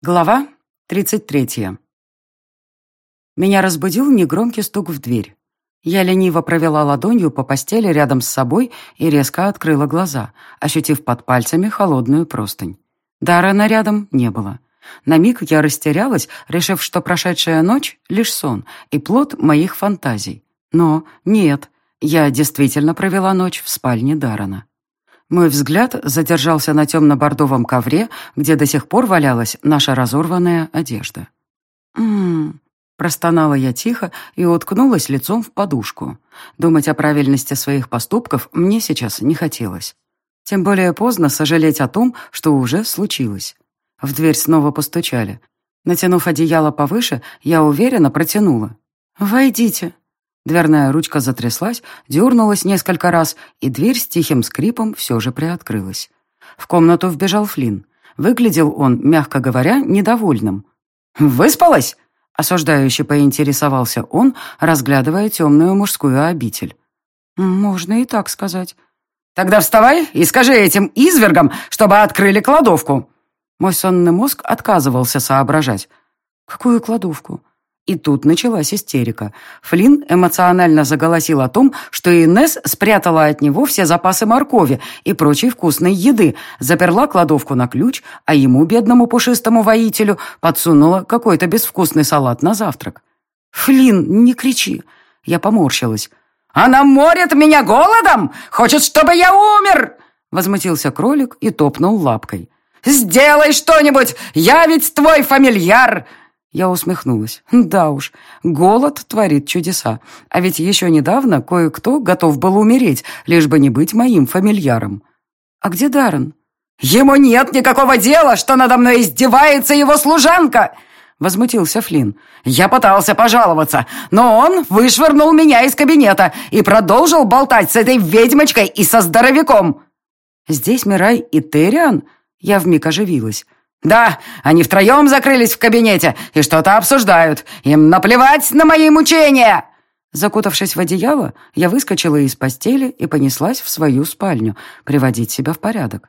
Глава 33. Меня разбудил негромкий стук в дверь. Я лениво провела ладонью по постели рядом с собой и резко открыла глаза, ощутив под пальцами холодную простынь. Дарана рядом не было. На миг я растерялась, решив, что прошедшая ночь — лишь сон и плод моих фантазий. Но нет, я действительно провела ночь в спальне Дарана. Мой взгляд задержался на темно-бордовом ковре, где до сих пор валялась наша разорванная одежда. «М-м-м», простонала я тихо и уткнулась лицом в подушку. Думать о правильности своих поступков мне сейчас не хотелось. Тем более поздно сожалеть о том, что уже случилось. В дверь снова постучали. Натянув одеяло повыше, я уверенно протянула. «Войдите». Дверная ручка затряслась, дернулась несколько раз, и дверь с тихим скрипом все же приоткрылась. В комнату вбежал Флинн. Выглядел он, мягко говоря, недовольным. «Выспалась?» — осуждающе поинтересовался он, разглядывая темную мужскую обитель. «Можно и так сказать». «Тогда вставай и скажи этим извергам, чтобы открыли кладовку». Мой сонный мозг отказывался соображать. «Какую кладовку?» И тут началась истерика. Флинн эмоционально заголосил о том, что Инесс спрятала от него все запасы моркови и прочей вкусной еды, заперла кладовку на ключ, а ему, бедному пушистому воителю, подсунула какой-то безвкусный салат на завтрак. «Флинн, не кричи!» Я поморщилась. «Она морит меня голодом! Хочет, чтобы я умер!» Возмутился кролик и топнул лапкой. «Сделай что-нибудь! Я ведь твой фамильяр!» Я усмехнулась. Да уж, голод творит чудеса. А ведь еще недавно кое-кто готов был умереть, лишь бы не быть моим фамильяром. А где Даррен? Ему нет никакого дела, что надо мной издевается его служанка! Возмутился Флинн. «Я пытался пожаловаться, но он вышвырнул меня из кабинета и продолжил болтать с этой ведьмочкой и со здоровяком». «Здесь Мирай и Терриан?» Я вмиг оживилась. «Да, они втроем закрылись в кабинете и что-то обсуждают. Им наплевать на мои мучения!» Закутавшись в одеяло, я выскочила из постели и понеслась в свою спальню, приводить себя в порядок.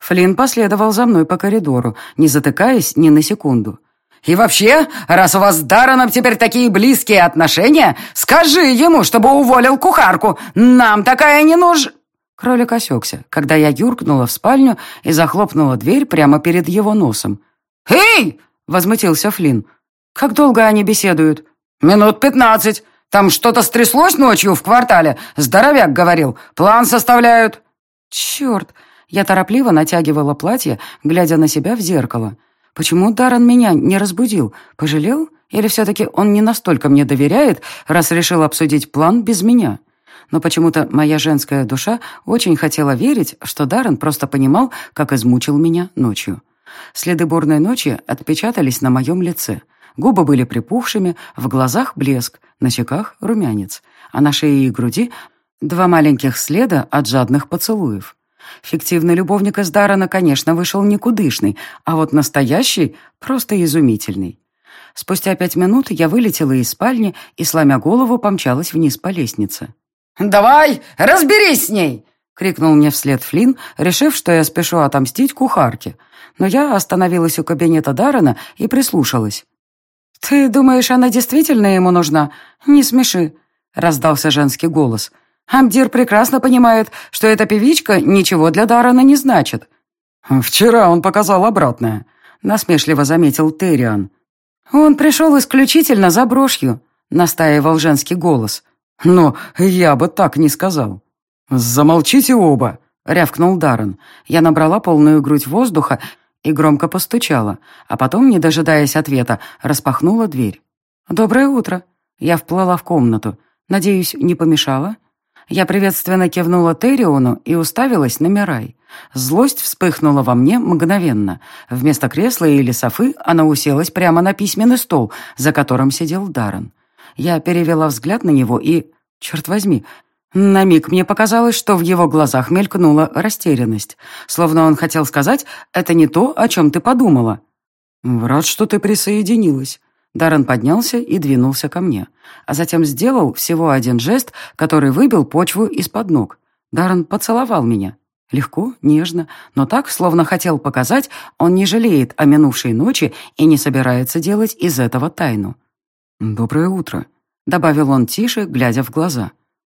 Флинн последовал за мной по коридору, не затыкаясь ни на секунду. «И вообще, раз у вас с Дарреном теперь такие близкие отношения, скажи ему, чтобы уволил кухарку. Нам такая не нужна!» Кролик осекся, когда я юркнула в спальню и захлопнула дверь прямо перед его носом. «Эй!» — возмутился Флинн. «Как долго они беседуют?» «Минут пятнадцать. Там что-то стряслось ночью в квартале. Здоровяк говорил. План составляют». «Черт!» Я торопливо натягивала платье, глядя на себя в зеркало. «Почему Даррен меня не разбудил? Пожалел? Или все-таки он не настолько мне доверяет, раз решил обсудить план без меня?» Но почему-то моя женская душа очень хотела верить, что Даррен просто понимал, как измучил меня ночью. Следы бурной ночи отпечатались на моем лице. Губы были припухшими, в глазах блеск, на щеках румянец, а на шее и груди два маленьких следа от жадных поцелуев. Фиктивный любовник из Даррена, конечно, вышел никудышный, а вот настоящий — просто изумительный. Спустя пять минут я вылетела из спальни и, сломя голову, помчалась вниз по лестнице. «Давай, разберись с ней!» — крикнул мне вслед Флинн, решив, что я спешу отомстить кухарке. Но я остановилась у кабинета Даррена и прислушалась. «Ты думаешь, она действительно ему нужна? Не смеши!» — раздался женский голос. «Амдир прекрасно понимает, что эта певичка ничего для Даррена не значит». «Вчера он показал обратное», — насмешливо заметил Терриан. «Он пришел исключительно за брошью», — настаивал женский голос. «Но я бы так не сказал». «Замолчите оба!» — рявкнул Даррен. Я набрала полную грудь воздуха и громко постучала, а потом, не дожидаясь ответа, распахнула дверь. «Доброе утро!» Я вплыла в комнату. «Надеюсь, не помешала?» Я приветственно кивнула Терриону и уставилась на Мирай. Злость вспыхнула во мне мгновенно. Вместо кресла или софы она уселась прямо на письменный стол, за которым сидел Даррен. Я перевела взгляд на него и... Черт возьми, на миг мне показалось, что в его глазах мелькнула растерянность, словно он хотел сказать «это не то, о чем ты подумала». «Рад, что ты присоединилась». Даррен поднялся и двинулся ко мне, а затем сделал всего один жест, который выбил почву из-под ног. Даррен поцеловал меня. Легко, нежно, но так, словно хотел показать, он не жалеет о минувшей ночи и не собирается делать из этого тайну. «Доброе утро», — добавил он тише, глядя в глаза.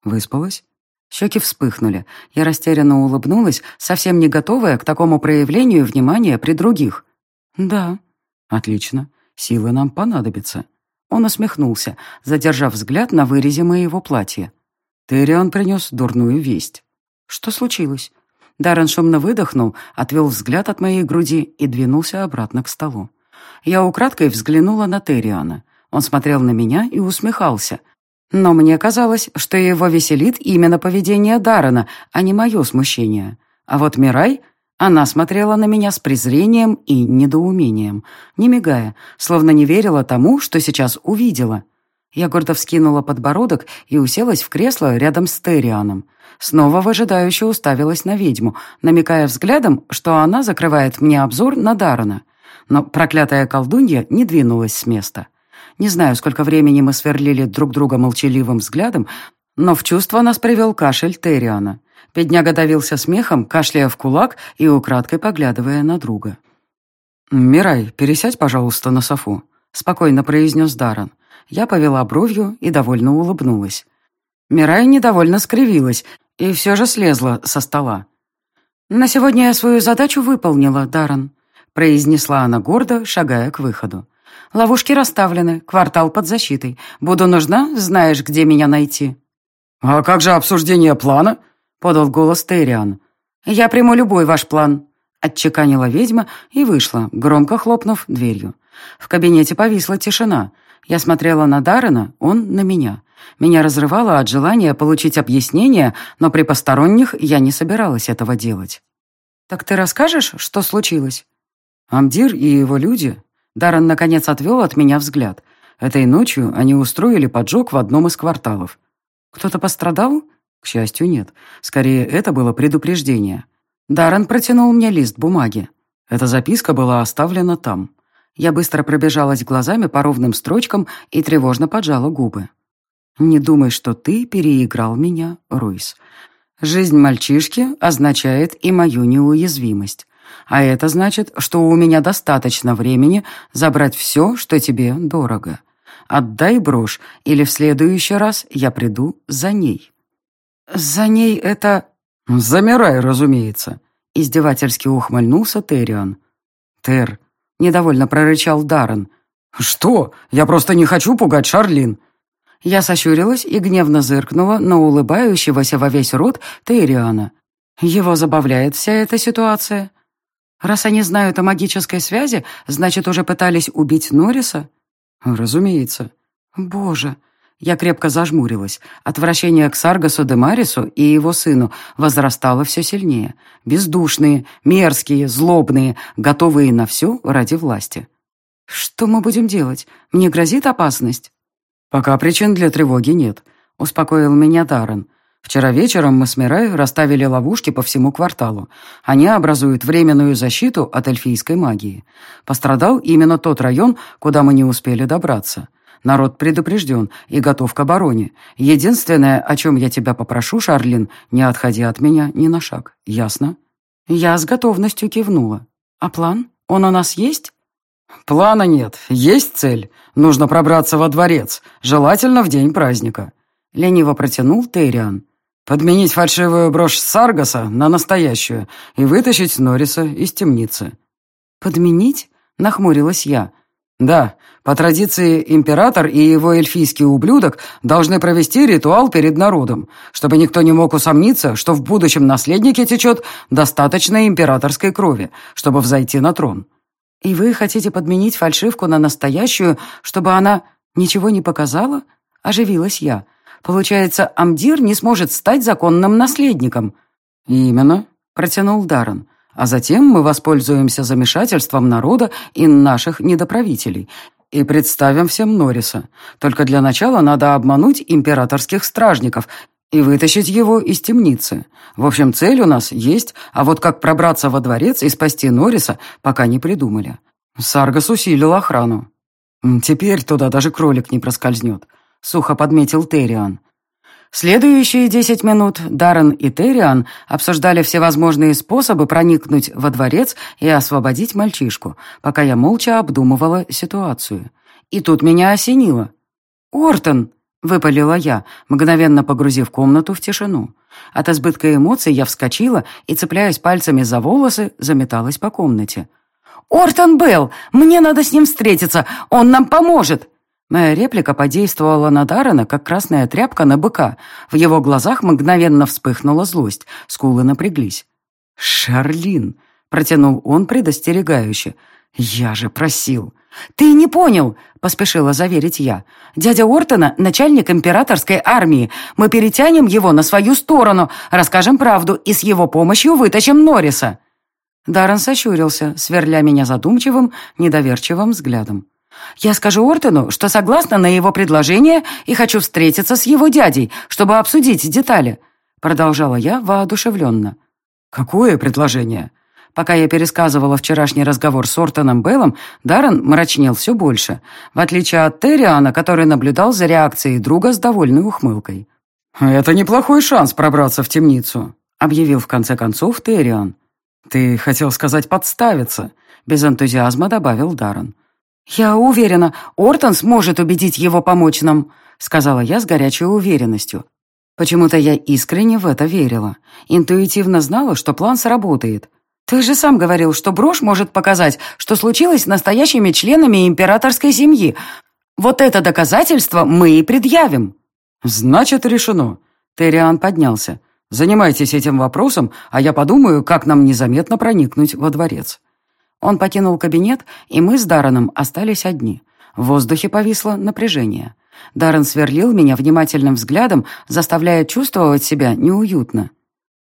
«Выспалась?» Щеки вспыхнули. Я растерянно улыбнулась, совсем не готовая к такому проявлению внимания при других. «Да». «Отлично. Силы нам понадобятся». Он усмехнулся, задержав взгляд на вырезе моего платья. Террион принес дурную весть. «Что случилось?» Даррен шумно выдохнул, отвел взгляд от моей груди и двинулся обратно к столу. Я украдкой взглянула на Терриана. Он смотрел на меня и усмехался. Но мне казалось, что его веселит именно поведение Даррена, а не мое смущение. А вот Мирай, она смотрела на меня с презрением и недоумением, не мигая, словно не верила тому, что сейчас увидела. Я гордо вскинула подбородок и уселась в кресло рядом с Террианом. Снова выжидающе уставилась на ведьму, намекая взглядом, что она закрывает мне обзор на Дарана. Но проклятая колдунья не двинулась с места. Не знаю, сколько времени мы сверлили друг друга молчаливым взглядом, но в чувство нас привел кашель Терриана. Бедняга давился смехом, кашляя в кулак и украдкой поглядывая на друга. «Мирай, пересядь, пожалуйста, на софу», — спокойно произнес Даран. Я повела бровью и довольно улыбнулась. Мирай недовольно скривилась и все же слезла со стола. «На сегодня я свою задачу выполнила, Даррен», — произнесла она гордо, шагая к выходу. «Ловушки расставлены, квартал под защитой. Буду нужна, знаешь, где меня найти». «А как же обсуждение плана?» — подал голос Терриан. «Я приму любой ваш план», — отчеканила ведьма и вышла, громко хлопнув дверью. В кабинете повисла тишина. Я смотрела на Даррена, он на меня. Меня разрывало от желания получить объяснение, но при посторонних я не собиралась этого делать. «Так ты расскажешь, что случилось?» Амдир и его люди. Даррен, наконец, отвел от меня взгляд. Этой ночью они устроили поджог в одном из кварталов. «Кто-то пострадал?» К счастью, нет. Скорее, это было предупреждение. Даррен протянул мне лист бумаги. Эта записка была оставлена там. Я быстро пробежалась глазами по ровным строчкам и тревожно поджала губы. «Не думай, что ты переиграл меня, Руйс. Жизнь мальчишки означает и мою неуязвимость. А это значит, что у меня достаточно времени забрать все, что тебе дорого. Отдай брошь, или в следующий раз я приду за ней». «За ней это...» «Замирай, разумеется», — издевательски ухмыльнулся Террион. «Тер, — недовольно прорычал Даррен. «Что? Я просто не хочу пугать Шарлин». Я сощурилась и гневно зыркнула на улыбающегося во весь рот Тейриана. Его забавляет вся эта ситуация. Раз они знают о магической связи, значит, уже пытались убить Норриса? Разумеется. Боже, я крепко зажмурилась. Отвращение к Саргасу де Марису и его сыну возрастало все сильнее. Бездушные, мерзкие, злобные, готовые на все ради власти. «Что мы будем делать? Мне грозит опасность?» «Пока причин для тревоги нет», — успокоил меня Даррен. «Вчера вечером мы с Мирай расставили ловушки по всему кварталу. Они образуют временную защиту от эльфийской магии. Пострадал именно тот район, куда мы не успели добраться. Народ предупрежден и готов к обороне. Единственное, о чем я тебя попрошу, Шарлин, не отходи от меня ни на шаг. Ясно?» Я с готовностью кивнула. «А план? Он у нас есть?» «Плана нет. Есть цель. Нужно пробраться во дворец, желательно в день праздника», — лениво протянул Терриан. «Подменить фальшивую брошь Саргаса на настоящую и вытащить Норриса из темницы». «Подменить?» — нахмурилась я. «Да, по традиции император и его эльфийский ублюдок должны провести ритуал перед народом, чтобы никто не мог усомниться, что в будущем наследнике течет достаточно императорской крови, чтобы взойти на трон». «И вы хотите подменить фальшивку на настоящую, чтобы она ничего не показала?» — оживилась я. «Получается, Амдир не сможет стать законным наследником». «Именно», — протянул Даррен. А затем мы воспользуемся замешательством народа и наших недоправителей и представим всем Норриса. Только для начала надо обмануть императорских стражников и вытащить его из темницы. В общем, цель у нас есть, а вот как пробраться во дворец и спасти Норриса, пока не придумали. Саргас усилил охрану. Теперь туда даже кролик не проскользнет, сухо подметил Терриан. Следующие десять минут Даррен и Терриан обсуждали всевозможные способы проникнуть во дворец и освободить мальчишку, пока я молча обдумывала ситуацию. И тут меня осенило. «Ортон!» — выпалила я, мгновенно погрузив комнату в тишину. От избытка эмоций я вскочила и, цепляясь пальцами за волосы, заметалась по комнате. «Ортон Белл! Мне надо с ним встретиться! Он нам поможет!» Моя реплика подействовала на Даррена, как красная тряпка на быка. В его глазах мгновенно вспыхнула злость, скулы напряглись. «Шарлин!» — протянул он предостерегающе. «Я же просил!» «Ты не понял!» — поспешила заверить я. «Дядя Ортона — начальник императорской армии. Мы перетянем его на свою сторону, расскажем правду и с его помощью вытащим Норриса». Даррен сощурился, сверля меня задумчивым, недоверчивым взглядом. «Я скажу Ортону, что согласна на его предложение и хочу встретиться с его дядей, чтобы обсудить детали», продолжала я воодушевленно. «Какое предложение?» Пока я пересказывала вчерашний разговор с Ортоном Беллом, Даррен мрачнел все больше, в отличие от Терриана, который наблюдал за реакцией друга с довольной ухмылкой. «Это неплохой шанс пробраться в темницу», — объявил в конце концов Терриан. «Ты хотел сказать подставиться», — без энтузиазма добавил Даррен. «Я уверена, Ортон сможет убедить его помочь нам», — сказала я с горячей уверенностью. Почему-то я искренне в это верила. Интуитивно знала, что план сработает. «Ты же сам говорил, что брошь может показать, что случилось с настоящими членами императорской семьи. Вот это доказательство мы и предъявим». «Значит, решено». Терриан поднялся. «Занимайтесь этим вопросом, а я подумаю, как нам незаметно проникнуть во дворец». Он покинул кабинет, и мы с Дарреном остались одни. В воздухе повисло напряжение. Даррен сверлил меня внимательным взглядом, заставляя чувствовать себя неуютно.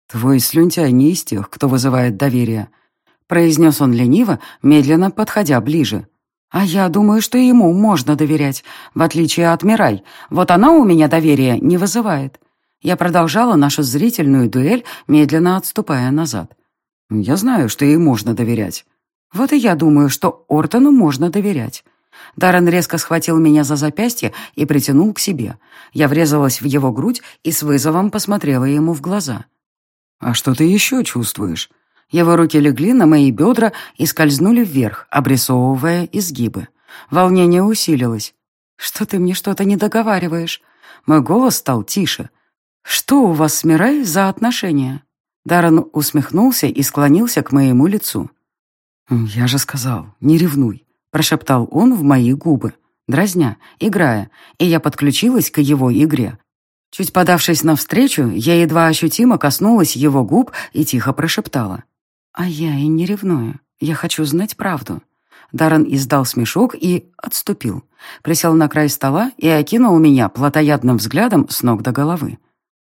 «Твой слюнтяй не из тех, кто вызывает доверие», — произнес он лениво, медленно подходя ближе. «А я думаю, что ему можно доверять, в отличие от Мирай. Вот она у меня доверия не вызывает». Я продолжала нашу зрительную дуэль, медленно отступая назад. «Я знаю, что ей можно доверять». «Вот и я думаю, что Ортону можно доверять». Даррен резко схватил меня за запястье и притянул к себе. Я врезалась в его грудь и с вызовом посмотрела ему в глаза. «А что ты еще чувствуешь?» Его руки легли на мои бедра и скользнули вверх, обрисовывая изгибы. Волнение усилилось. «Что ты мне что-то не договариваешь?» Мой голос стал тише. «Что у вас с Мирай за отношения?» Даррен усмехнулся и склонился к моему лицу. «Я же сказал, не ревнуй», — прошептал он в мои губы, дразня, играя, и я подключилась к его игре, Чуть подавшись навстречу, я едва ощутимо коснулась его губ и тихо прошептала. «А я и не ревную. Я хочу знать правду». Даррен издал смешок и отступил. Присел на край стола и окинул меня плотоядным взглядом с ног до головы.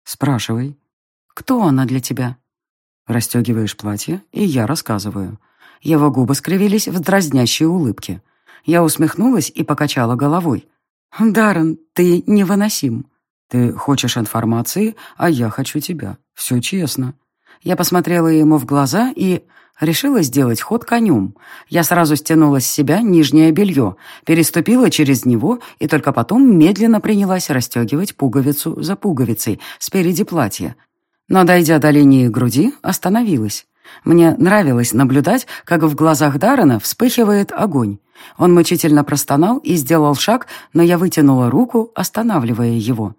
«Спрашивай». «Кто она для тебя?» Расстегиваешь платье, и я рассказываю. Его губы скривились в дразнящей улыбке. Я усмехнулась и покачала головой. «Даррен, ты невыносим». «Ты хочешь информации, а я хочу тебя. Все честно». Я посмотрела ему в глаза и решила сделать ход конем. Я сразу стянула с себя нижнее белье, переступила через него и только потом медленно принялась расстегивать пуговицу за пуговицей спереди платья. Но, дойдя до линии груди, остановилась. Мне нравилось наблюдать, как в глазах Даррена вспыхивает огонь. Он мучительно простонал и сделал шаг, но я вытянула руку, останавливая его.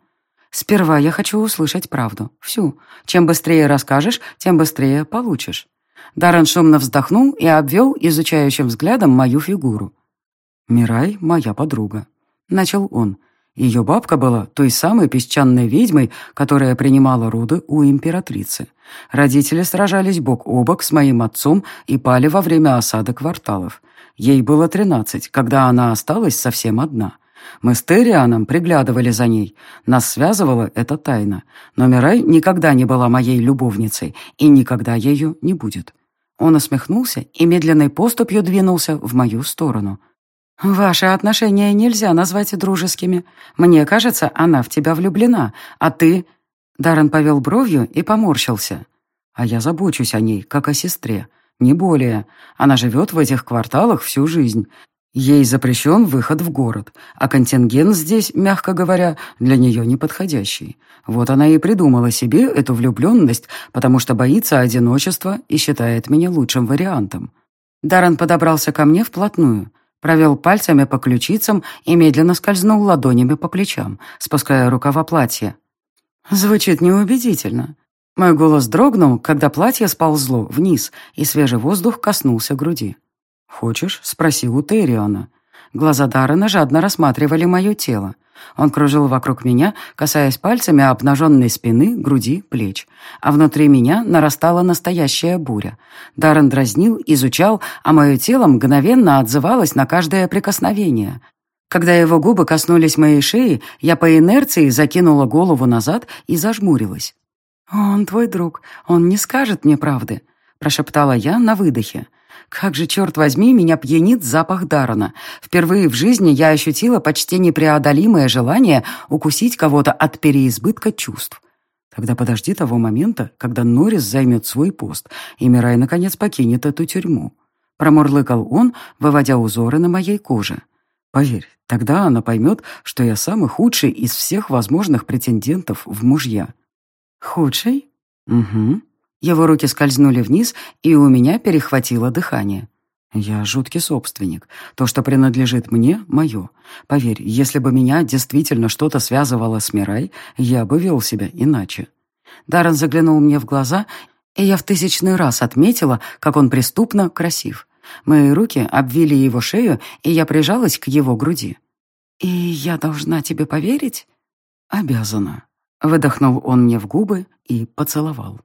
Сперва я хочу услышать правду. Всю. Чем быстрее расскажешь, тем быстрее получишь». Даррен шумно вздохнул и обвел изучающим взглядом мою фигуру. «Мирай — моя подруга», — начал он. Ее бабка была той самой песчаной ведьмой, которая принимала роды у императрицы. Родители сражались бок о бок с моим отцом и пали во время осады кварталов. Ей было тринадцать, когда она осталась совсем одна — мы с Террианом приглядывали за ней. Нас связывала эта тайна. Но Мирай никогда не была моей любовницей и никогда ею не будет. Он усмехнулся и медленной поступью двинулся в мою сторону. «Ваши отношения нельзя назвать дружескими. Мне кажется, она в тебя влюблена, а ты...» Даррен повел бровью и поморщился. «А я забочусь о ней, как о сестре. Не более. Она живет в этих кварталах всю жизнь. Ей запрещен выход в город, а контингент здесь, мягко говоря, для нее неподходящий. Вот она и придумала себе эту влюбленность, потому что боится одиночества и считает меня лучшим вариантом. Даррен подобрался ко мне вплотную, провел пальцами по ключицам и медленно скользнул ладонями по плечам, спуская рукава платья. Звучит неубедительно. Мой голос дрогнул, когда платье сползло вниз, и свежий воздух коснулся груди. «Хочешь?» — спроси у Терриона. Глаза Даррена жадно рассматривали мое тело. Он кружил вокруг меня, касаясь пальцами обнаженной спины, груди, плеч. А внутри меня нарастала настоящая буря. Даррен дразнил, изучал, а мое тело мгновенно отзывалось на каждое прикосновение. Когда его губы коснулись моей шеи, я по инерции закинула голову назад и зажмурилась. «Он твой друг, он не скажет мне правды», — прошептала я на выдохе. Как же, черт возьми, меня пьянит запах Дарана. Впервые в жизни я ощутила почти непреодолимое желание укусить кого-то от переизбытка чувств. Тогда подожди того момента, когда Норрис займет свой пост, и Мирай наконец покинет эту тюрьму. Промурлыкал он, выводя узоры на моей коже. Поверь, тогда она поймет, что я самый худший из всех возможных претендентов в мужья. Худший? Угу. Его руки скользнули вниз, и у меня перехватило дыхание. Я жуткий собственник. То, что принадлежит мне, мое. Поверь, если бы меня действительно что-то связывало с Мирай, я бы вел себя иначе. Даррен заглянул мне в глаза, и я в тысячный раз отметила, как он преступно красив. Мои руки обвили его шею, и я прижалась к его груди. «И я должна тебе поверить?» «Обязана», — выдохнул он мне в губы и поцеловал.